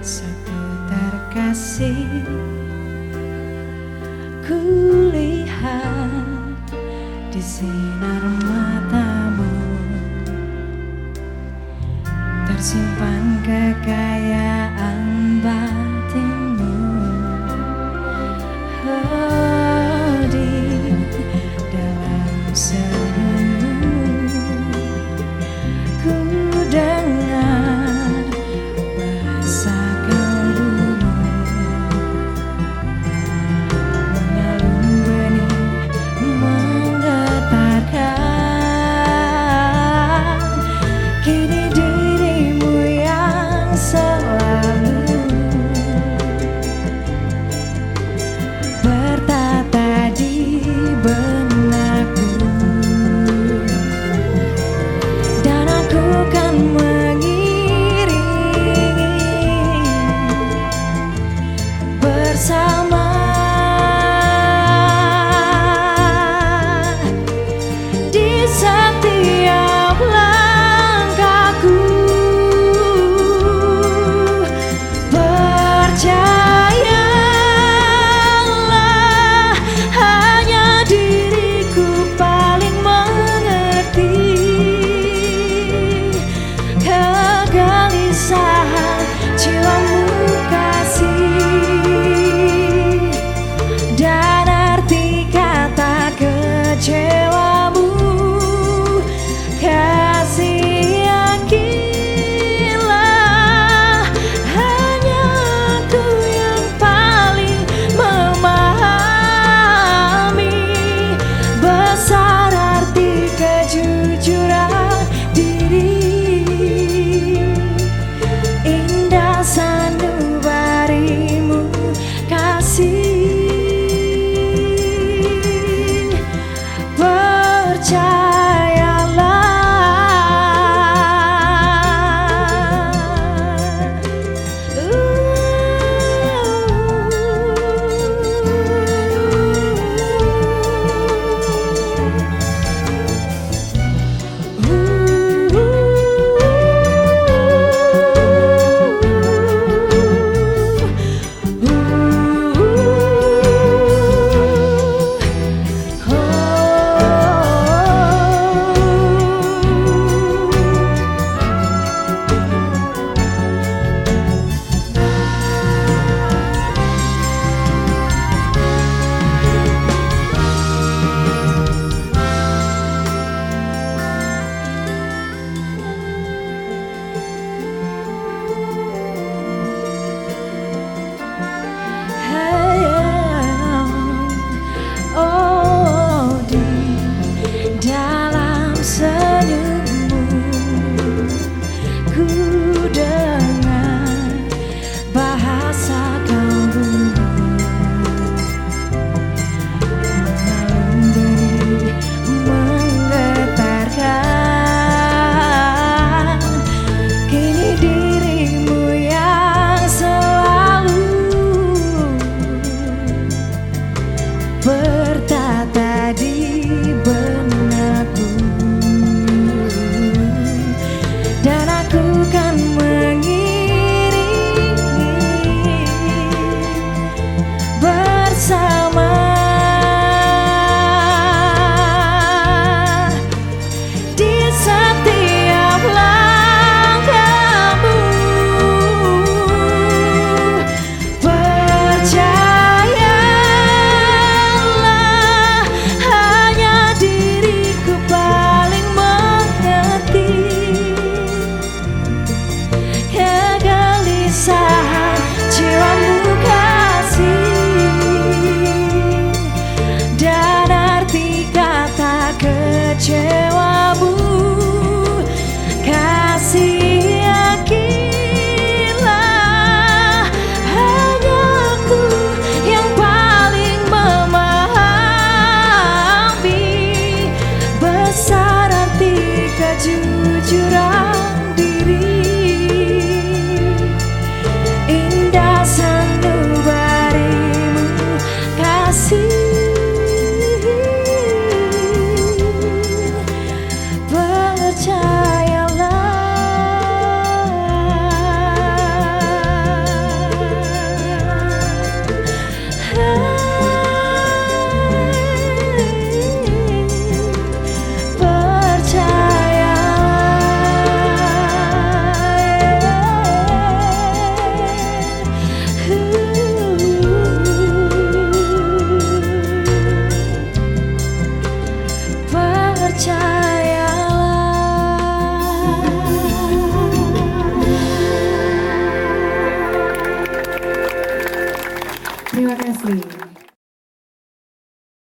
satu terkasih Kulihat di sinar matamu. Tersimpan kekayaan bahagia